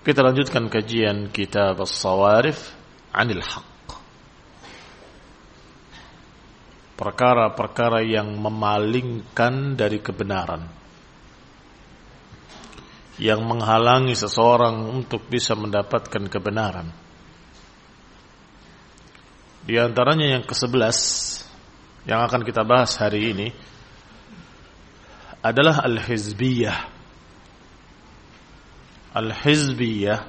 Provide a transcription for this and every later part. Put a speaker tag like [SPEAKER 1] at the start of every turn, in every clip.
[SPEAKER 1] kita lanjutkan kajian kitab As-Sawarif Anil Haq perkara-perkara yang memalingkan dari kebenaran. Yang menghalangi seseorang untuk bisa mendapatkan kebenaran. Di antaranya yang ke-11 yang akan kita bahas hari ini adalah al-hizbiyah. Al-hizbiyah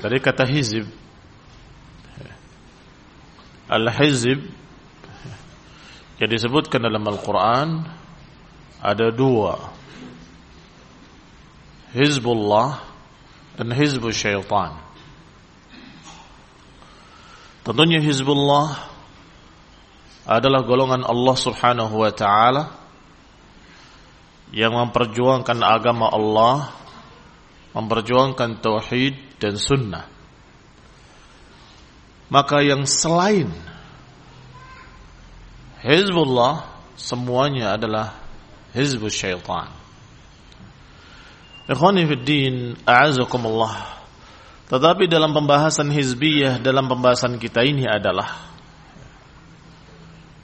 [SPEAKER 1] dari kata hizib. Al-hizib yang disebutkan dalam Al-Quran ada dua. Hizbullah dan hizbul syaitan. Tentunya hizbullah adalah golongan Allah subhanahu wa ta'ala yang memperjuangkan agama Allah, memperjuangkan tauhid dan sunnah. Maka yang selain Hizbullah semuanya adalah Hizbul Syaitan. Ikhwani fi din, a'azakumullah. Tetapi dalam pembahasan hizbiyah dalam pembahasan kita ini adalah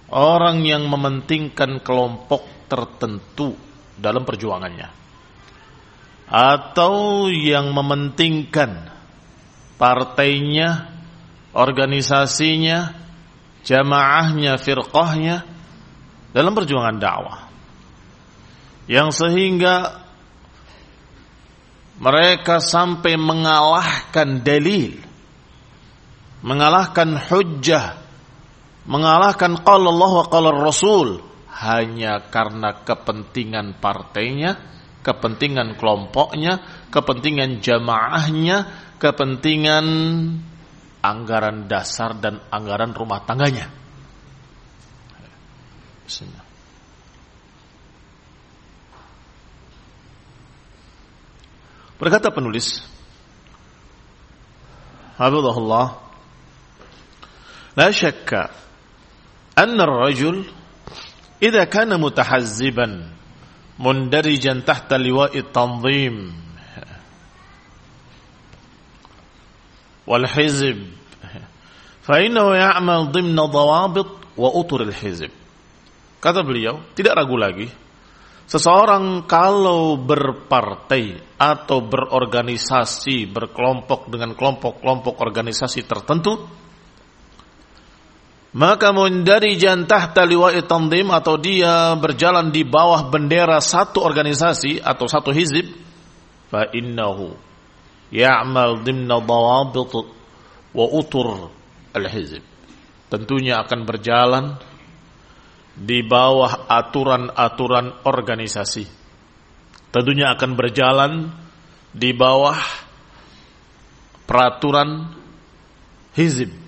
[SPEAKER 1] orang yang mementingkan kelompok tertentu dalam perjuangannya atau yang mementingkan partainya, organisasinya, jamaahnya, firqahnya dalam perjuangan dakwah. Yang sehingga mereka sampai mengalahkan dalil, mengalahkan hujjah, mengalahkan qala Allah wa qala Rasul hanya karena kepentingan partainya, kepentingan kelompoknya, kepentingan jamaahnya, kepentingan anggaran dasar dan anggaran rumah tangganya. Bismillah. Berkata penulis, Hafizahullah, لا شك أن الرجل إذا كان متحزبا mundarijan tahta liwa'i tanzim. Wal hizb fa innahu ya'mal dhimna dawabit wa utur al hizb kata beliau tidak ragu lagi. Seseorang kalau berpartai atau berorganisasi berkelompok dengan kelompok-kelompok organisasi tertentu maka mundarijan tahta liwa'i tanzim atau dia berjalan di bawah bendera satu organisasi atau satu hizib fa innahu ya'mal dimna dawabit wa utur al-hizib. Tentunya akan berjalan di bawah aturan-aturan organisasi. Tentunya akan berjalan di bawah peraturan hizib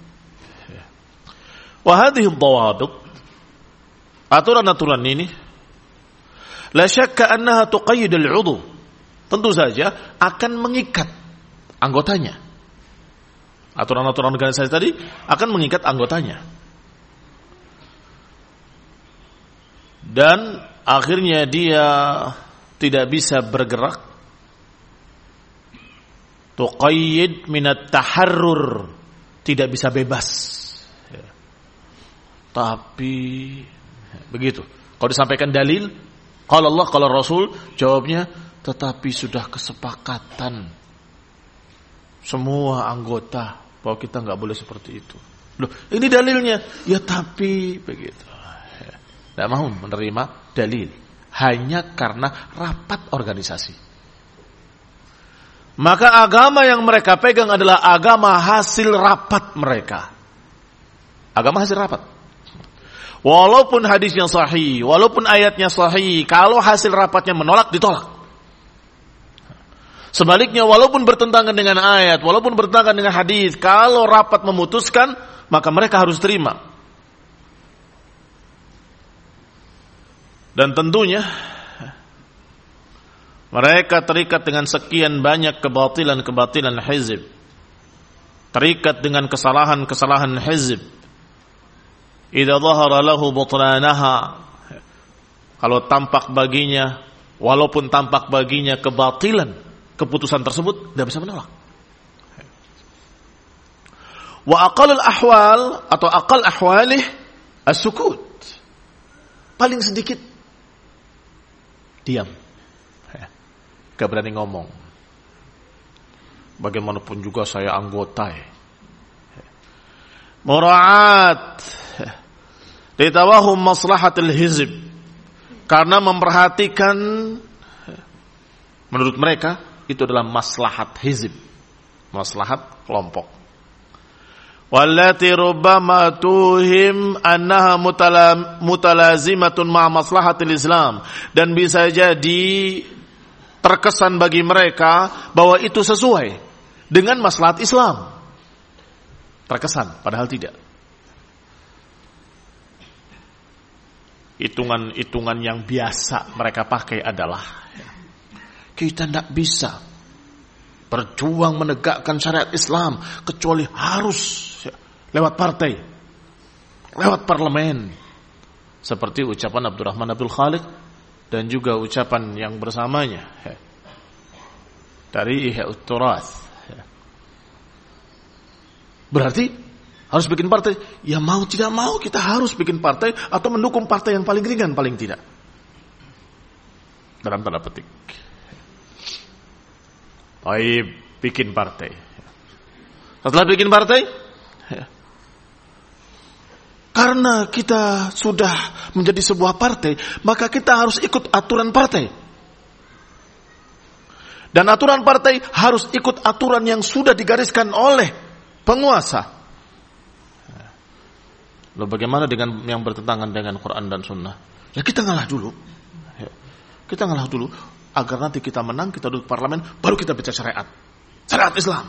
[SPEAKER 1] Wahadih dawabit aturan-aturan ini la syakka annaha tuqayyid al-'udhu. Tentu saja akan mengikat anggotanya. Aturan-aturan organisasi tadi akan mengikat anggotanya. Dan akhirnya dia tidak bisa bergerak. Tuqayyid minat taharrur. Tidak bisa bebas tapi begitu. Kalau disampaikan dalil, kalau Allah, kalau Rasul, jawabnya tetapi sudah kesepakatan semua anggota bahwa kita nggak boleh seperti itu. Loh, ini dalilnya. Ya tapi begitu. Tidak mau menerima dalil hanya karena rapat organisasi. Maka agama yang mereka pegang adalah agama hasil rapat mereka. Agama hasil rapat. Walaupun hadisnya sahih, walaupun ayatnya sahih, kalau hasil rapatnya menolak, ditolak. Sebaliknya, walaupun bertentangan dengan ayat, walaupun bertentangan dengan hadis, kalau rapat memutuskan, maka mereka harus terima. Dan tentunya, mereka terikat dengan sekian banyak kebatilan-kebatilan hizib. Terikat dengan kesalahan-kesalahan hizib idza dhahara lahu butlanaha kalau tampak baginya walaupun tampak baginya kebatilan keputusan tersebut tidak bisa menolak. Wa aqalul ahwal atau aqal ahwalih as-sukut. Paling sedikit diam. Gak berani ngomong. Bagaimanapun juga saya anggota muraat litawahum maslahatil hizib karena memperhatikan menurut mereka itu adalah maslahat hizib maslahat kelompok. Wallati rubbama tuhim annaha mutalazimatun ma maslahatil islam. Dan bisa jadi terkesan bagi mereka bahwa itu sesuai dengan maslahat Islam. Terkesan padahal tidak hitungan-hitungan yang biasa mereka pakai adalah kita tidak bisa berjuang menegakkan syariat Islam kecuali harus lewat partai, lewat parlemen. Seperti ucapan Abdurrahman Abdul Khalid dan juga ucapan yang bersamanya dari Ihya. Berarti harus bikin partai. Ya mau tidak mau kita harus bikin partai atau mendukung partai yang paling ringan paling tidak. Dalam tanda petik. Baik, bikin partai. Setelah bikin partai, karena kita sudah menjadi sebuah partai, maka kita harus ikut aturan partai. Dan aturan partai harus ikut aturan yang sudah digariskan oleh penguasa. Lalu bagaimana dengan yang bertentangan dengan Quran dan Sunnah? Ya kita ngalah dulu. Ya. Kita ngalah dulu agar nanti kita menang, kita duduk parlemen, baru kita baca syariat. Syariat Islam.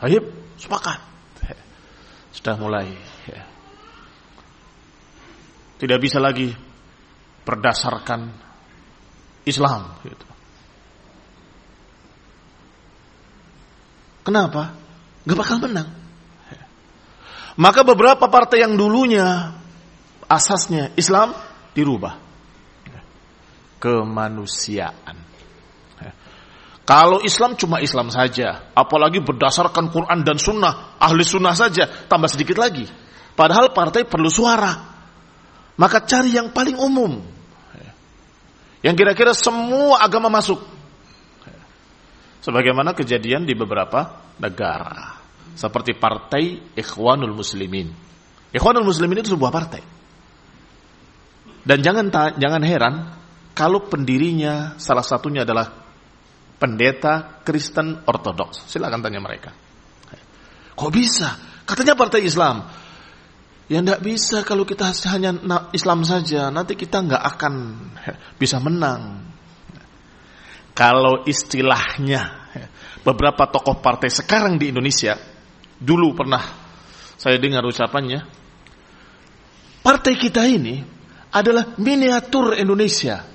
[SPEAKER 1] Baik, sepakat. sudah mulai ya. tidak bisa lagi berdasarkan Islam gitu. Kenapa? Gak bakal menang. Maka beberapa partai yang dulunya asasnya Islam dirubah. Kemanusiaan. Kalau Islam cuma Islam saja, apalagi berdasarkan Quran dan Sunnah, ahli Sunnah saja, tambah sedikit lagi. Padahal partai perlu suara. Maka cari yang paling umum. Yang kira-kira semua agama masuk. Sebagaimana kejadian di beberapa negara. Seperti partai Ikhwanul Muslimin. Ikhwanul Muslimin itu sebuah partai. Dan jangan jangan heran kalau pendirinya salah satunya adalah pendeta Kristen Ortodoks. Silakan tanya mereka. Kok bisa? Katanya partai Islam. Ya tidak bisa kalau kita hanya Islam saja, nanti kita nggak akan bisa menang. Kalau istilahnya beberapa tokoh partai sekarang di Indonesia dulu pernah saya dengar ucapannya partai kita ini adalah miniatur Indonesia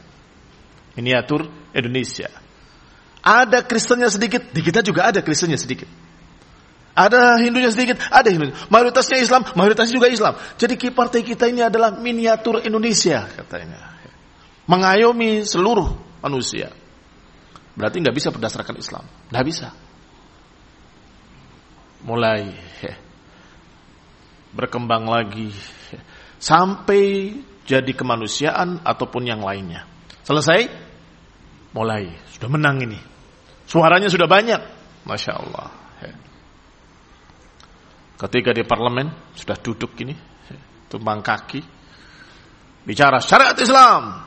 [SPEAKER 1] miniatur Indonesia ada Kristennya sedikit di kita juga ada Kristennya sedikit ada Hindunya sedikit, ada Hindu. Mayoritasnya Islam, mayoritasnya juga Islam. Jadi partai kita ini adalah miniatur Indonesia katanya. Mengayomi seluruh manusia. Berarti nggak bisa berdasarkan Islam. Nggak bisa. Mulai berkembang lagi sampai jadi kemanusiaan ataupun yang lainnya. Selesai, mulai sudah menang ini. Suaranya sudah banyak, masya Allah. Ketika di parlemen sudah duduk ini, tumbang kaki, bicara syariat Islam.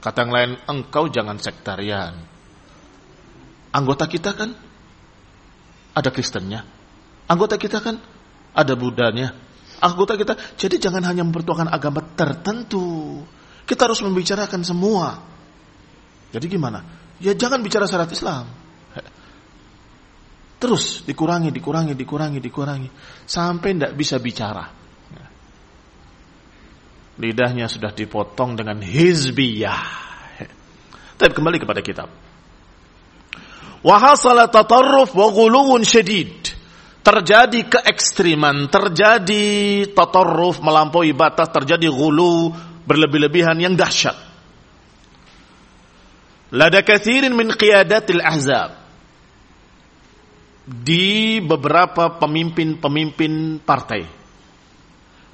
[SPEAKER 1] Kata yang lain, engkau jangan sektarian. Anggota kita kan ada Kristennya. Anggota kita kan ada Budanya. Anggota kita, jadi jangan hanya mempertuakan agama tertentu. Kita harus membicarakan semua. Jadi gimana? Ya jangan bicara syariat Islam. Terus dikurangi, dikurangi, dikurangi, dikurangi. Sampai tidak bisa bicara. Lidahnya sudah dipotong dengan hizbiyah. Tapi kembali kepada kitab. Wahasala tatarruf wa guluwun syedid. Terjadi keekstriman, terjadi tatarruf melampaui batas, terjadi gulu berlebih-lebihan yang dahsyat. Lada kathirin min qiyadatil ahzab di beberapa pemimpin-pemimpin partai.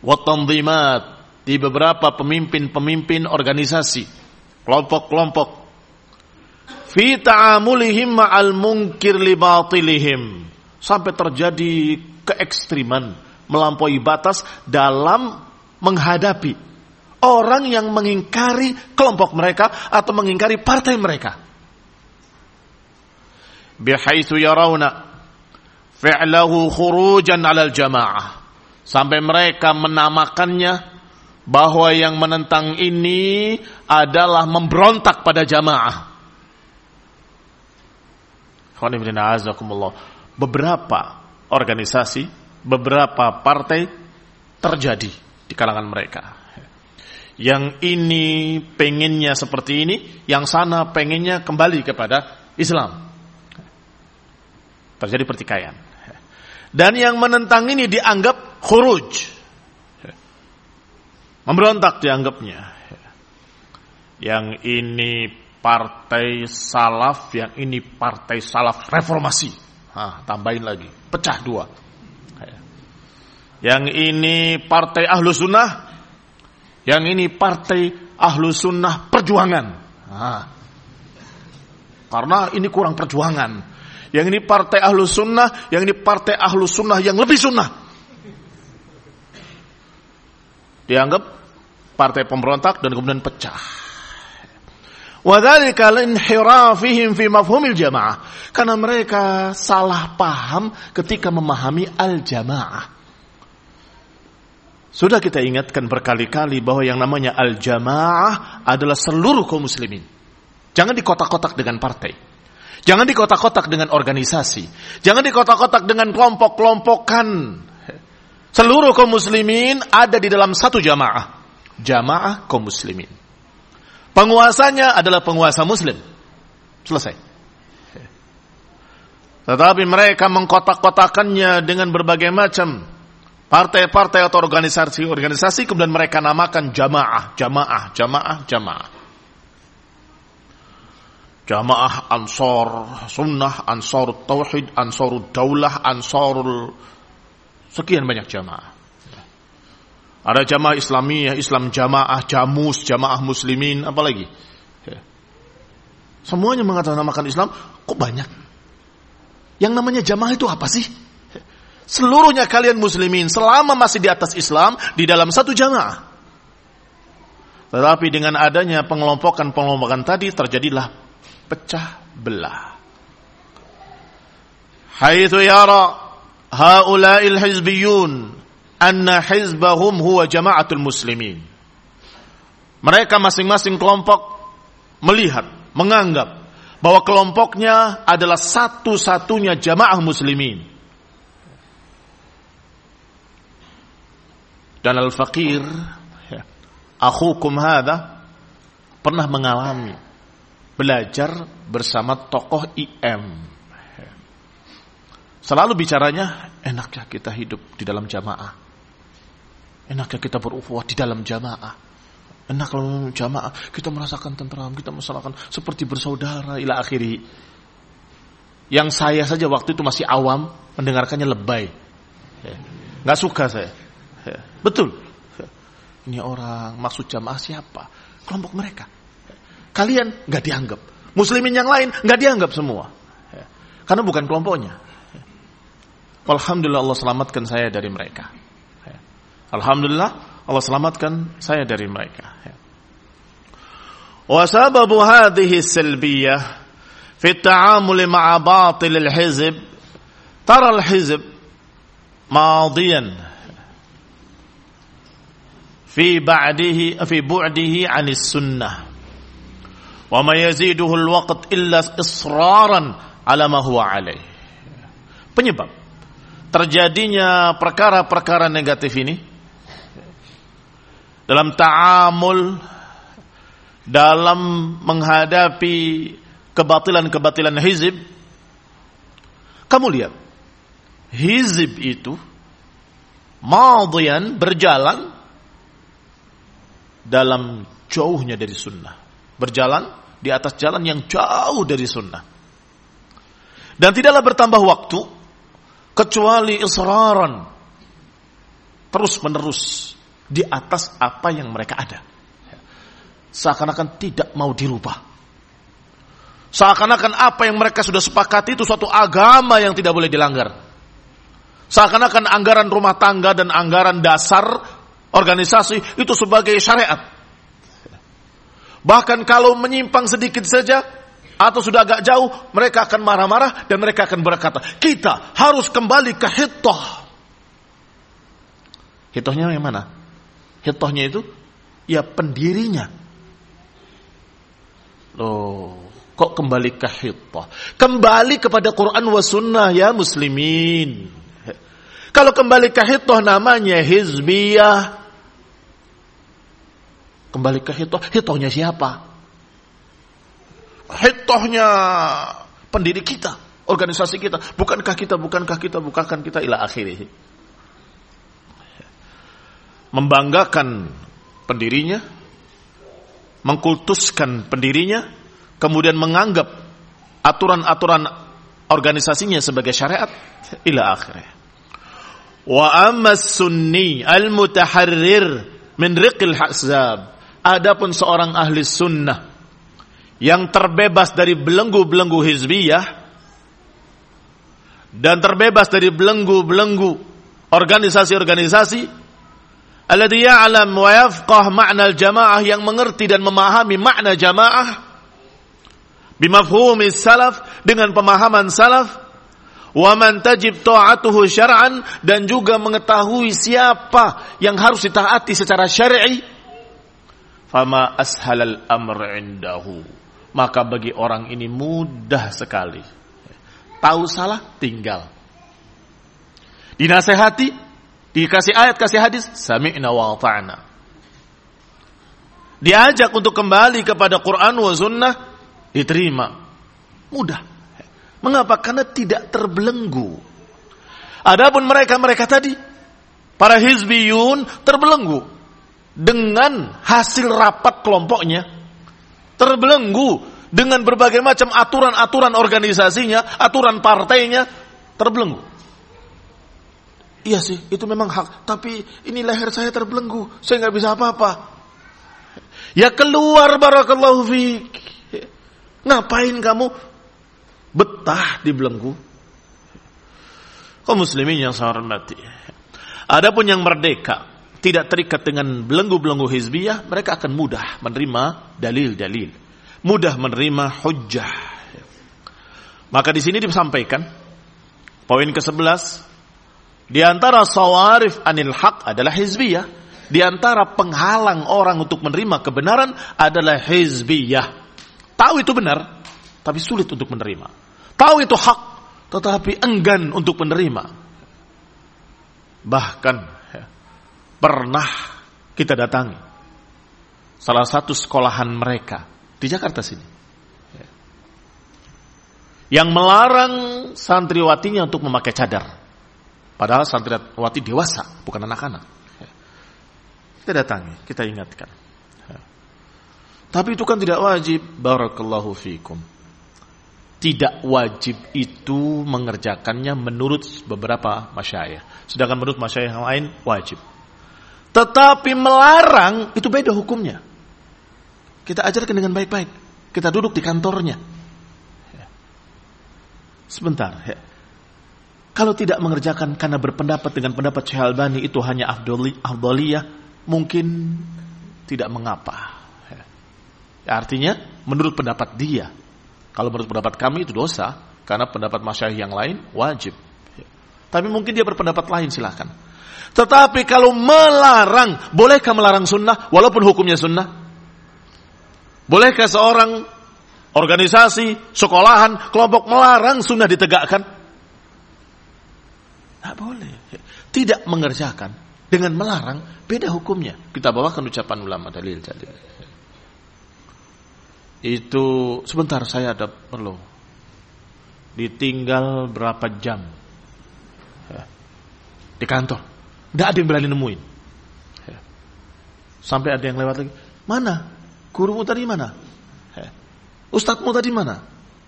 [SPEAKER 1] Watanzimat di beberapa pemimpin-pemimpin organisasi, kelompok-kelompok. Fi ta'amulihim ma'al munkir li batilihim. Sampai terjadi keekstriman, melampaui batas dalam menghadapi orang yang mengingkari kelompok mereka atau mengingkari partai mereka. Bihaitsu yarawna fi'lahu khurujan 'alal jamaah. Sampai mereka menamakannya bahwa yang menentang ini adalah memberontak pada jamaah. Beberapa organisasi, beberapa partai terjadi di kalangan mereka. Yang ini pengennya seperti ini, yang sana pengennya kembali kepada Islam. Terjadi pertikaian. Dan yang menentang ini dianggap khuruj. Memberontak dianggapnya. Yang ini partai salaf, yang ini partai salaf reformasi. Hah, tambahin lagi, pecah dua. Yang ini partai ahlu sunnah, yang ini partai ahlu sunnah perjuangan. Hah. Karena ini kurang perjuangan. Yang ini partai ahlu sunnah, yang ini partai ahlu sunnah yang lebih sunnah. Dianggap partai pemberontak dan kemudian pecah. Wadhalika linhirafihim fi mafhumil jamaah. Karena mereka salah paham ketika memahami al-jamaah. Sudah kita ingatkan berkali-kali bahwa yang namanya al-jamaah adalah seluruh kaum muslimin. Jangan dikotak-kotak dengan partai. Jangan dikotak-kotak dengan organisasi. Jangan dikotak-kotak dengan kelompok-kelompokan. Seluruh kaum muslimin ada di dalam satu jamaah. Jamaah kaum muslimin. Penguasanya adalah penguasa muslim. Selesai. Tetapi mereka mengkotak-kotakannya dengan berbagai macam partai-partai atau organisasi-organisasi kemudian mereka namakan jamaah, jamaah, jamaah, jamaah. Jamaah Ansor Sunnah, Ansor Tauhid, Ansor Daulah, Ansarul Sekian banyak jamaah. Ada jamaah Islamiyah, Islam jamaah, Jamus, jamaah Muslimin, apalagi. Ya. Semuanya mengatakan Islam, kok banyak? Yang namanya jamaah itu apa sih? Seluruhnya kalian muslimin selama masih di atas Islam di dalam satu jamaah. Tetapi dengan adanya pengelompokan-pengelompokan tadi terjadilah pecah belah. Haitsu yara haula'il hizbiyun anna hizbahum huwa jama'atul muslimin. Mereka masing-masing kelompok melihat, menganggap bahwa kelompoknya adalah satu-satunya jamaah muslimin. Dan al-faqir, ya, akhukum hadha, pernah mengalami belajar bersama tokoh IM Selalu bicaranya, enaknya kita hidup di dalam jamaah. Enaknya kita berukhuwah di dalam jamaah. Enak kalau jamaah, kita merasakan tentram, kita merasakan seperti bersaudara ila akhiri. Yang saya saja waktu itu masih awam, mendengarkannya lebay. Ya. Nggak suka saya. Ya. Betul. Ya. Ini orang maksud jamaah siapa? Kelompok mereka. Kalian nggak dianggap. Muslimin yang lain nggak dianggap semua. Karena bukan kelompoknya. Alhamdulillah Allah selamatkan saya dari mereka. Alhamdulillah Allah selamatkan saya dari mereka. Wa sababu hadhihi salbiyah fi at-ta'amul ma'a batil al-hizb tara al-hizb madiyan في بعده في بعده عن السنة وما يزيده الوقت إلا إصرارا على ما هو عليه penyebab terjadinya perkara-perkara negatif ini dalam ta'amul dalam menghadapi kebatilan-kebatilan hizib. Kamu lihat hizib itu madian berjalan dalam jauhnya dari sunnah. Berjalan di atas jalan yang jauh dari sunnah. Dan tidaklah bertambah waktu kecuali israran terus menerus di atas apa yang mereka ada seakan-akan tidak mau dirubah seakan-akan apa yang mereka sudah sepakati itu suatu agama yang tidak boleh dilanggar seakan-akan anggaran rumah tangga dan anggaran dasar organisasi itu sebagai syariat bahkan kalau menyimpang sedikit saja atau sudah agak jauh, mereka akan marah-marah dan mereka akan berkata, kita harus kembali ke hitoh. Hitohnya yang mana? Hitohnya itu, ya pendirinya. Loh, kok kembali ke hitoh? Kembali kepada Quran wa sunnah ya muslimin. Kalau kembali ke hitoh namanya hizbiyah. Kembali ke hitoh, hitohnya siapa? hitohnya pendiri kita, organisasi kita. Bukankah kita, bukankah kita, bukankah kita ila akhirih. Membanggakan pendirinya, mengkultuskan pendirinya, kemudian menganggap aturan-aturan organisasinya sebagai syariat ila akhirih. Wa amma sunni al-mutaharrir min riqil hazab. Adapun seorang ahli sunnah yang terbebas dari belenggu-belenggu hizbiyah dan terbebas dari belenggu-belenggu organisasi-organisasi alladhi ya'lam wa yafqah ma'na al-jamaah yang mengerti dan memahami makna jamaah bimafhumi salaf dengan pemahaman salaf wa man tajib ta'atuhu syar'an dan juga mengetahui siapa yang harus ditaati secara syar'i fama ashalal amr indahu maka bagi orang ini mudah sekali. Tahu salah, tinggal. Dinasehati, Dikasih ayat, kasih hadis, sami'na wa ta'na. Diajak untuk kembali kepada Quran wa sunnah, diterima. Mudah. Mengapa? Karena tidak terbelenggu. Adapun mereka-mereka tadi, para hizbiyun terbelenggu dengan hasil rapat kelompoknya, terbelenggu dengan berbagai macam aturan-aturan organisasinya, aturan partainya, terbelenggu. Iya sih, itu memang hak. Tapi ini leher saya terbelenggu. Saya nggak bisa apa-apa. Ya keluar barakallahu fiik. Ngapain kamu betah di belenggu? Kau muslimin yang saya hormati. Adapun yang merdeka, tidak terikat dengan belenggu-belenggu hizbiyah, mereka akan mudah menerima dalil-dalil. Mudah menerima hujjah. Maka di sini disampaikan poin ke-11 di antara sawarif anil haq adalah hizbiyah. Di antara penghalang orang untuk menerima kebenaran adalah hizbiyah. Tahu itu benar, tapi sulit untuk menerima. Tahu itu hak, tetapi enggan untuk menerima. Bahkan ya, pernah kita datangi salah satu sekolahan mereka di Jakarta sini. Ya, yang melarang santriwatinya untuk memakai cadar. Padahal santriwati dewasa, bukan anak-anak. Kita datangi, kita ingatkan. Tapi itu kan tidak wajib. Barakallahu fikum. Tidak wajib itu mengerjakannya menurut beberapa masyayah. Sedangkan menurut masyayah yang lain wajib. Tetapi melarang itu beda hukumnya. Kita ajarkan dengan baik-baik. Kita duduk di kantornya. Sebentar. Ya. Kalau tidak mengerjakan karena berpendapat dengan pendapat Syekh Albani itu hanya afdoliyah, mungkin tidak mengapa. Ya, artinya menurut pendapat dia. Kalau menurut pendapat kami itu dosa, karena pendapat masyayikh yang lain wajib. Ya. Tapi mungkin dia berpendapat lain silahkan. Tetapi kalau melarang, bolehkah melarang sunnah walaupun hukumnya sunnah? Bolehkah seorang organisasi, sekolahan, kelompok melarang sunnah ditegakkan? Tidak boleh. Tidak mengerjakan dengan melarang beda hukumnya. Kita bawakan ucapan ulama dalil dalil. Itu sebentar saya ada perlu. Ditinggal berapa jam di kantor. Tidak ada yang berani nemuin. Sampai ada yang lewat lagi. Mana? Gurumu tadi mana? Ustadzmu tadi mana?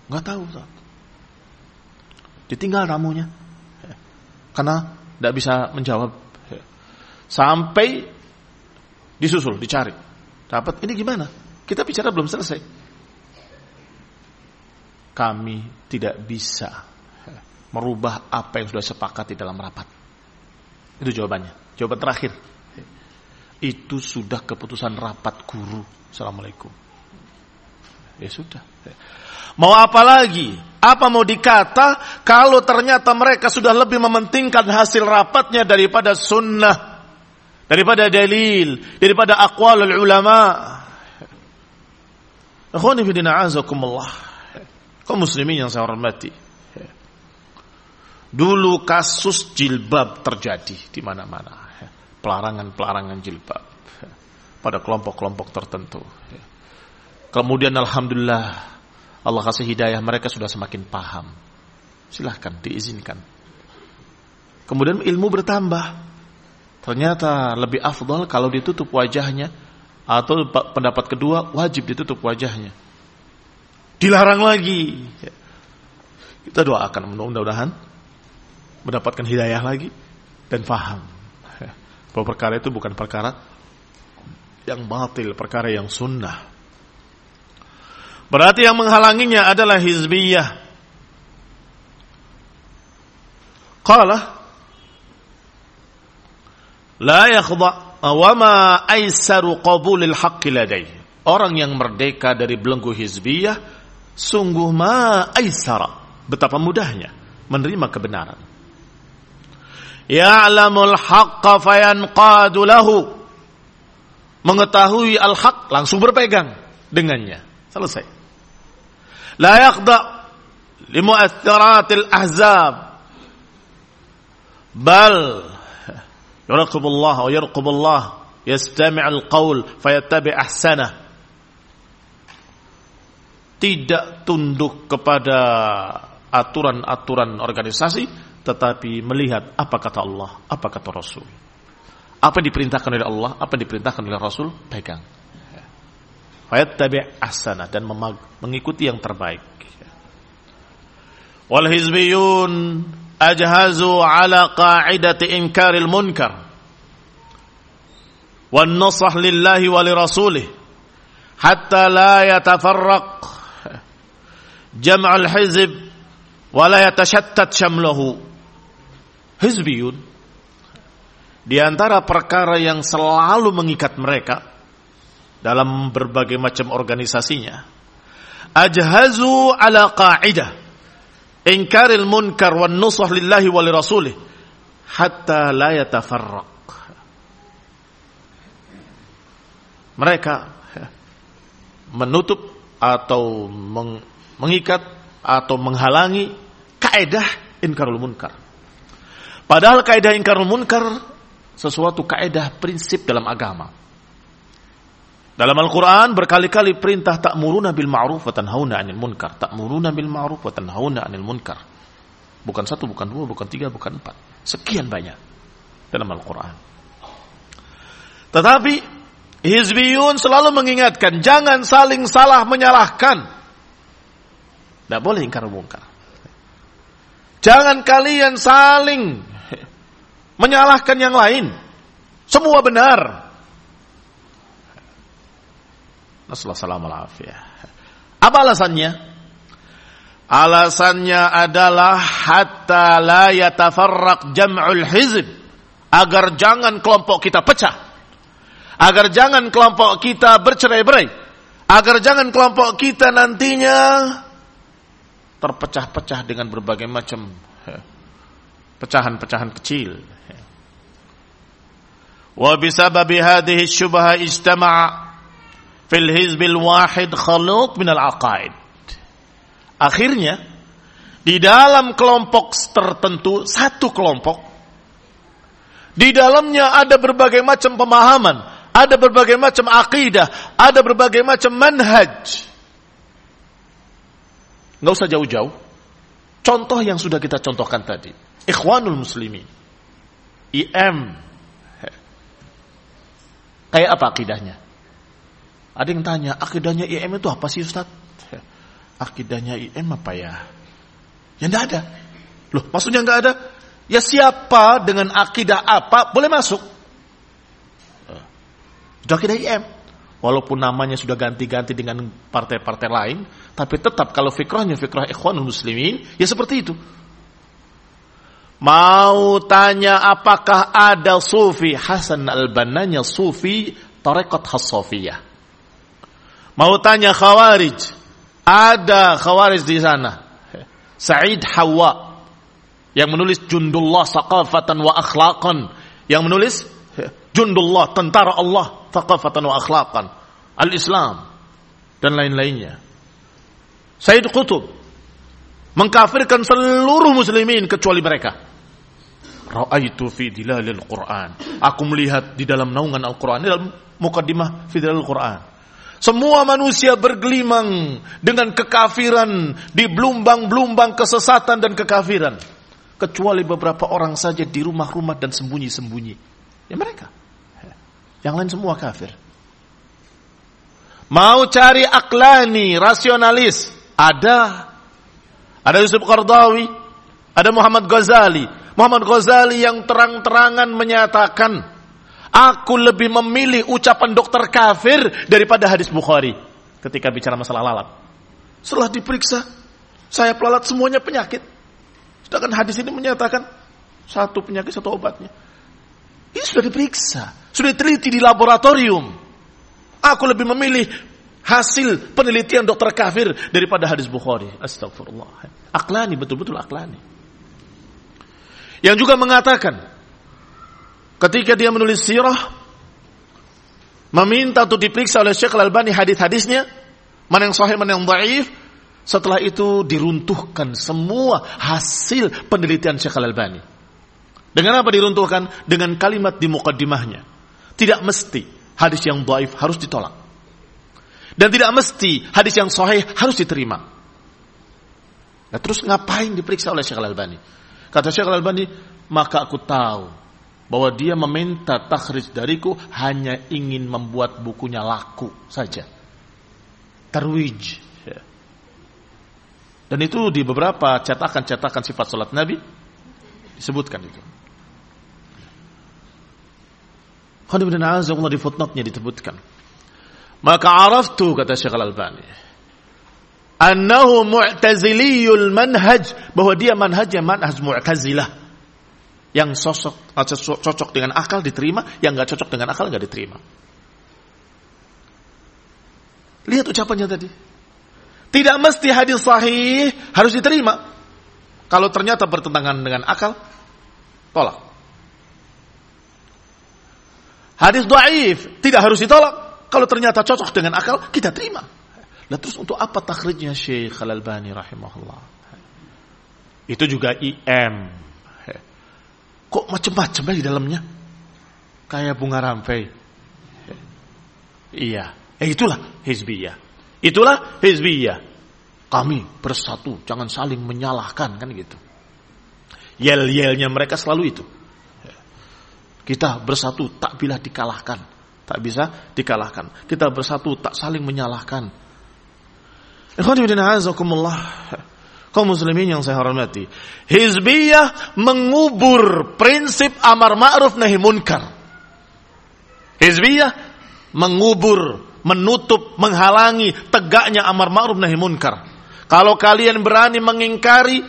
[SPEAKER 1] Nggak tahu. Ustadz. Ditinggal tamunya karena tidak bisa menjawab. Sampai disusul, dicari. Dapat ini gimana? Kita bicara belum selesai. Kami tidak bisa merubah apa yang sudah sepakati dalam rapat. Itu jawabannya. Jawaban terakhir. Itu sudah keputusan rapat guru. Assalamualaikum. Ya sudah. Mau apa lagi? Apa mau dikata kalau ternyata mereka sudah lebih mementingkan hasil rapatnya daripada sunnah, daripada dalil, daripada aqwalul ulama. Akhwani fidina azakumullah. Kau muslimin yang saya hormati. Dulu kasus jilbab terjadi di mana-mana. Pelarangan-pelarangan jilbab pada kelompok-kelompok tertentu. Kemudian alhamdulillah Allah kasih hidayah mereka sudah semakin paham. Silahkan diizinkan. Kemudian ilmu bertambah. Ternyata lebih afdal kalau ditutup wajahnya atau pendapat kedua wajib ditutup wajahnya. Dilarang lagi. Kita doakan mudah-mudahan mendapatkan hidayah lagi dan faham bahwa perkara itu bukan perkara yang batil, perkara yang sunnah. Berarti yang menghalanginya adalah hizbiyah. Qala La yakhda wa ma aisaru qabulil haqqi ladai. Orang yang merdeka dari belenggu hizbiyah sungguh ma aisara. Betapa mudahnya menerima kebenaran. Ya'lamul haqqa fayanqadu lahu. Mengetahui al-haq langsung berpegang dengannya. Selesai. La yakhda li mu'atharatil ahzab. Bal yurqibullah wa yarqibullah yastami' al-qaul fayattabi ahsana, Tidak tunduk kepada aturan-aturan organisasi tetapi melihat apa kata Allah, apa kata Rasul. Apa yang diperintahkan oleh Allah, apa yang diperintahkan oleh Rasul, pegang. Fayattabi' ahsanah dan mengikuti yang terbaik. Wal hizbiyun ajhazu ala qa'idati inkaril munkar. Wan nasah lillahi wa lirasulih hatta la yatafarraq jam'al hizb wa la yatashattat syamluhu hizbiyun di antara perkara yang selalu mengikat mereka dalam berbagai macam organisasinya. Ajhazu ala qa'idah inkaril munkar wan nusah lillahi wa lirasulih hatta la yatafarraq. Mereka menutup atau meng, mengikat atau menghalangi kaidah inkarul munkar. Padahal kaidah inkarul munkar sesuatu kaidah prinsip dalam agama dalam Al-Quran berkali-kali perintah tak muruna bil ma'ruf wa tanhauna 'anil munkar. Tak muruna bil ma'ruf wa tanhauna 'anil munkar. Bukan satu, bukan dua, bukan tiga, bukan empat. Sekian banyak dalam Al-Quran. Tetapi Hizbiyun selalu mengingatkan jangan saling salah menyalahkan. Tidak boleh ingkar mungkar. Jangan kalian saling menyalahkan yang lain. Semua benar. Nasallahu Apa alasannya? Alasannya adalah hatta la yatafarraq jam'ul hizb agar jangan kelompok kita pecah. Agar jangan kelompok kita bercerai-berai. Agar jangan kelompok kita nantinya terpecah-pecah dengan berbagai macam pecahan-pecahan kecil. Wa bisababi hadhihi syubha ijtama'a fil hizbil wahid khalut minal aqaid. Akhirnya di dalam kelompok tertentu satu kelompok di dalamnya ada berbagai macam pemahaman, ada berbagai macam akidah, ada berbagai macam manhaj. Nggak usah jauh-jauh. Contoh yang sudah kita contohkan tadi. Ikhwanul Muslimin. IM. Kayak apa akidahnya? Ada yang tanya, akidahnya IM itu apa sih Ustaz? Akidahnya IM apa ya? Ya enggak ada. Loh, maksudnya enggak ada? Ya siapa dengan akidah apa boleh masuk. Sudah akidah IM. Walaupun namanya sudah ganti-ganti dengan partai-partai lain, tapi tetap kalau fikrahnya fikrah ikhwanul muslimin, ya seperti itu. Mau tanya apakah ada sufi Hasan al-Bannanya sufi tarekat Hasofiyah. Mau tanya Khawarij, ada Khawarij di sana. Sa'id Hawa yang menulis Jundullah Saqafatan wa Akhlaqan, yang menulis Jundullah tentara Allah Saqafatan wa Akhlaqan, Al-Islam dan lain-lainnya. Said Qutub mengkafirkan seluruh muslimin kecuali mereka. Ra'aitu fi dilalil Quran. Aku melihat di dalam naungan Al-Quran. Dalam mukaddimah fi dilalil Quran semua manusia bergelimang dengan kekafiran di belumbang-belumbang kesesatan dan kekafiran. Kecuali beberapa orang saja di rumah-rumah dan sembunyi-sembunyi. Ya mereka. Yang lain semua kafir. Mau cari aklani, rasionalis. Ada. Ada Yusuf Qardawi. Ada Muhammad Ghazali. Muhammad Ghazali yang terang-terangan menyatakan Aku lebih memilih ucapan dokter kafir daripada hadis Bukhari ketika bicara masalah lalat. Setelah diperiksa, saya pelalat semuanya penyakit. Sedangkan hadis ini menyatakan satu penyakit satu obatnya. Ini sudah diperiksa, sudah diteliti di laboratorium. Aku lebih memilih hasil penelitian dokter kafir daripada hadis Bukhari. Astagfirullah. Aklani, betul-betul aklani. Yang juga mengatakan, ketika dia menulis sirah meminta untuk diperiksa oleh Syekh Al-Albani hadis-hadisnya mana yang sahih mana yang dhaif setelah itu diruntuhkan semua hasil penelitian Syekh Al-Albani Dengan apa diruntuhkan? Dengan kalimat di mukaddimahnya. Tidak mesti hadis yang dhaif harus ditolak. Dan tidak mesti hadis yang sahih harus diterima. Nah, terus ngapain diperiksa oleh Syekh Al-Albani? Kata Syekh Al-Albani, maka aku tahu bahwa dia meminta takhrij dariku hanya ingin membuat bukunya laku saja. Terwij. Ya. Dan itu di beberapa cetakan-cetakan sifat salat Nabi disebutkan itu. Khadibina Azza di footnote-nya disebutkan. Maka araftu kata Syekh Al-Albani. Annahu mu'taziliyul manhaj. Bahwa dia manhajnya manhaj mu'tazilah. Yang sosok, cocok dengan akal diterima. Yang nggak cocok dengan akal nggak diterima. Lihat ucapannya tadi. Tidak mesti hadis sahih harus diterima. Kalau ternyata bertentangan dengan akal, tolak. Hadis dhaif tidak harus ditolak. Kalau ternyata cocok dengan akal, kita terima. Nah terus untuk apa takhrijnya Syekh Al-Albani rahimahullah? Itu juga IM. Kok macam-macam di dalamnya? Kayak bunga rampai. Iya. Eh itulah hizbiyah. Itulah hizbiyah. Kami bersatu, jangan saling menyalahkan kan gitu. Yel-yelnya mereka selalu itu. Kita bersatu tak bila dikalahkan. Tak bisa dikalahkan. Kita bersatu tak saling menyalahkan. Kaum muslimin yang saya hormati. Hizbiyah mengubur prinsip amar ma'ruf nahi munkar. Hizbiyah mengubur, menutup, menghalangi tegaknya amar ma'ruf nahi munkar. Kalau kalian berani mengingkari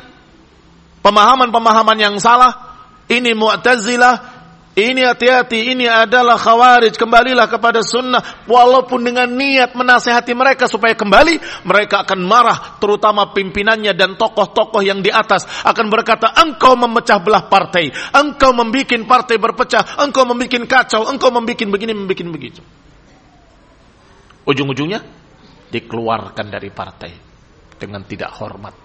[SPEAKER 1] pemahaman-pemahaman yang salah, ini Mu'tazilah, ini hati-hati, ini adalah khawarij. Kembalilah kepada sunnah. Walaupun dengan niat menasehati mereka supaya kembali, mereka akan marah. Terutama pimpinannya dan tokoh-tokoh yang di atas. Akan berkata, engkau memecah belah partai. Engkau membuat partai berpecah. Engkau membuat kacau. Engkau membuat begini, membuat begitu. Ujung-ujungnya, dikeluarkan dari partai. Dengan tidak hormat.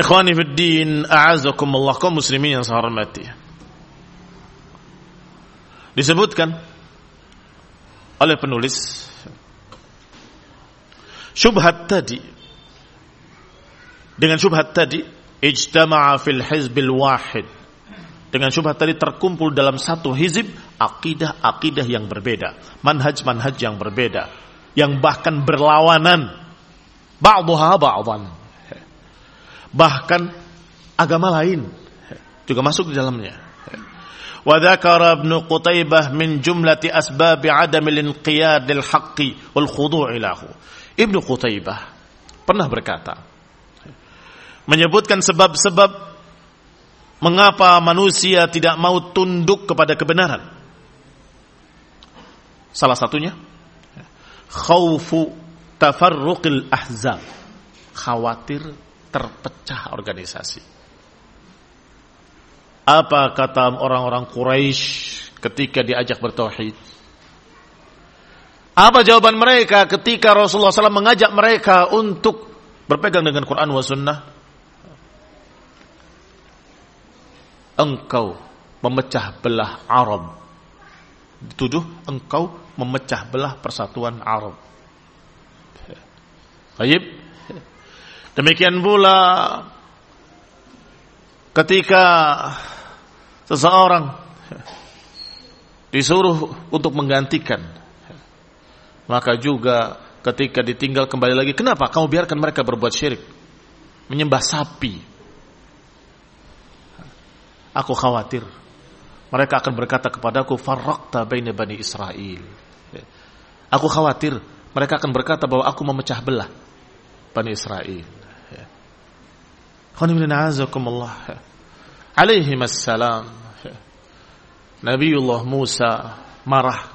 [SPEAKER 1] Ikhwani fiddin, a'azakumullah, kaum muslimin yang saya hormati disebutkan oleh penulis syubhat tadi. Dengan syubhat tadi ijtama'a fil hizbil wahid. Dengan syubhat tadi terkumpul dalam satu hizib akidah-akidah yang berbeda manhaj-manhaj yang berbeda yang bahkan berlawanan. Ba'daha ba'dan bahkan agama lain juga masuk di dalamnya وذكر ابن قتيبة من جملة أسباب عدم الانقياد للحق والخضوع له Ibnu Qutaibah pernah berkata menyebutkan sebab-sebab mengapa manusia tidak mau tunduk kepada kebenaran. Salah satunya khaufu tafarruqil ahzab. Khawatir terpecah organisasi. Apa kata orang-orang Quraisy ketika diajak bertauhid? Apa jawaban mereka ketika Rasulullah SAW mengajak mereka untuk berpegang dengan Quran wa Sunnah? Engkau memecah belah Arab. Dituduh engkau memecah belah persatuan Arab. Baik. Demikian pula ketika seseorang disuruh untuk menggantikan maka juga ketika ditinggal kembali lagi kenapa kamu biarkan mereka berbuat syirik? Menyembah sapi. Aku khawatir mereka akan berkata kepadaku farraqta baina bani Israel aku khawatir mereka akan berkata bahwa aku memecah belah Bani Israel alaihi assalam Nabiullah Musa marah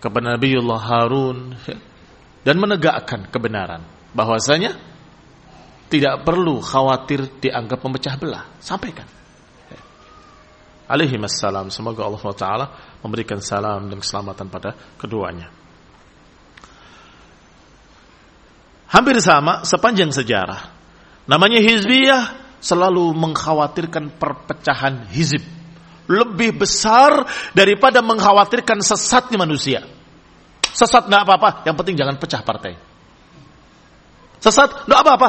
[SPEAKER 1] kepada Nabiullah Harun dan menegakkan kebenaran bahwasanya tidak perlu khawatir dianggap memecah belah. Sampaikan. Alaihi assalam semoga Allah taala memberikan salam dan keselamatan pada keduanya. Hampir sama sepanjang sejarah. Namanya hizbiyah selalu mengkhawatirkan perpecahan hizib. Lebih besar daripada mengkhawatirkan sesatnya manusia. Sesat nggak apa-apa, yang penting jangan pecah partai. Sesat nggak apa-apa,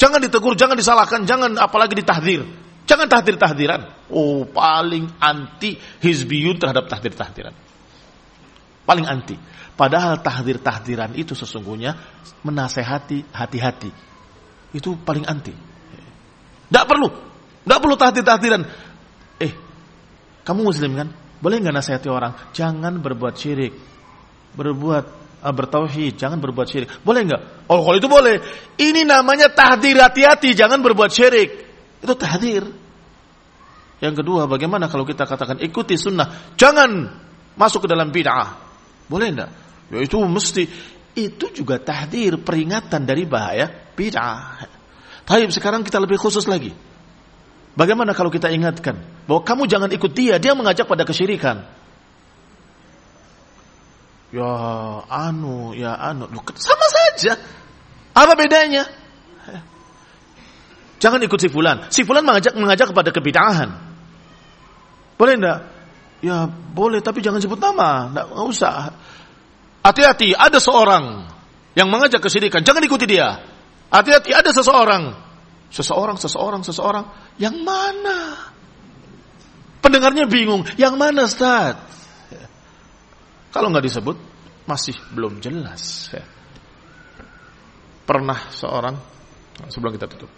[SPEAKER 1] jangan ditegur, jangan disalahkan, jangan apalagi ditahdir. Jangan tahdir-tahdiran. Oh, paling anti hizbiyun terhadap tahdir-tahdiran. Paling anti. Padahal tahdir-tahdiran itu sesungguhnya menasehati hati-hati. Itu paling anti. Tidak perlu. Tidak perlu tahdir-tahdiran. Eh, kamu muslim kan? Boleh nggak nasihati orang? Jangan berbuat syirik. Berbuat uh, bertauhid, jangan berbuat syirik. Boleh nggak? Oh, kalau itu boleh. Ini namanya tahdir hati-hati, jangan berbuat syirik. Itu tahdir. Yang kedua, bagaimana kalau kita katakan ikuti sunnah, jangan masuk ke dalam bid'ah. Boleh enggak? Ya itu mesti itu juga tahdir, peringatan dari bahaya bid'ah. Tapi sekarang kita lebih khusus lagi. Bagaimana kalau kita ingatkan bahwa kamu jangan ikut dia, dia mengajak pada kesyirikan. Ya anu, ya anu, sama saja. Apa bedanya? Jangan ikut si fulan. Si fulan mengajak mengajak kepada kebid'ahan. Boleh enggak? Ya boleh tapi jangan sebut nama, enggak, enggak usah. Hati-hati, ada seorang yang mengajak kesyirikan, jangan ikuti dia. Hati-hati, ada seseorang, seseorang, seseorang, seseorang, yang mana? Pendengarnya bingung, yang mana Ustaz? Kalau nggak disebut, masih belum jelas. Pernah seorang, sebelum kita tutup,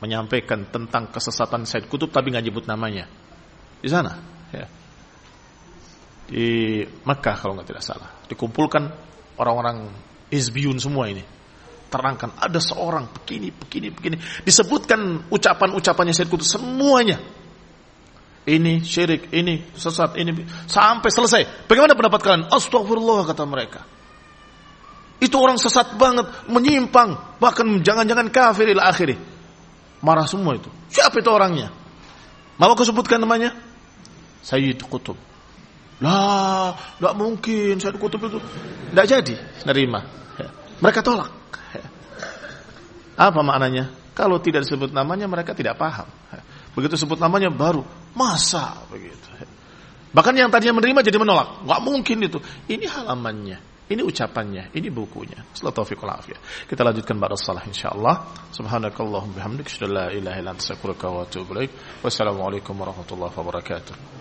[SPEAKER 1] menyampaikan tentang kesesatan Said Kutub tapi nggak nyebut namanya di sana ya. di Mekah kalau nggak tidak salah dikumpulkan orang-orang Izbiyun semua ini terangkan ada seorang begini begini begini disebutkan ucapan-ucapannya Said Kutub semuanya ini syirik, ini sesat, ini sampai selesai. Bagaimana pendapat kalian? Astagfirullah kata mereka. Itu orang sesat banget, menyimpang, bahkan jangan-jangan kafir ila akhirnya. Marah semua itu. Siapa itu orangnya? Mau aku sebutkan namanya? Sayyid Qutub. Lah, tidak mungkin Sayyid Qutub itu. Tidak jadi nerima. Mereka tolak. Apa maknanya? Kalau tidak disebut namanya mereka tidak paham. Begitu sebut namanya baru. Masa begitu. Bahkan yang tadinya menerima jadi menolak. Gak mungkin itu. Ini halamannya. Ini ucapannya, ini bukunya. Setelah taufiq afiyah. Kita lanjutkan pada salah insyaallah. Subhanakallahumma bihamdika asyhadu an wa atubu. Wassalamualaikum warahmatullahi wabarakatuh.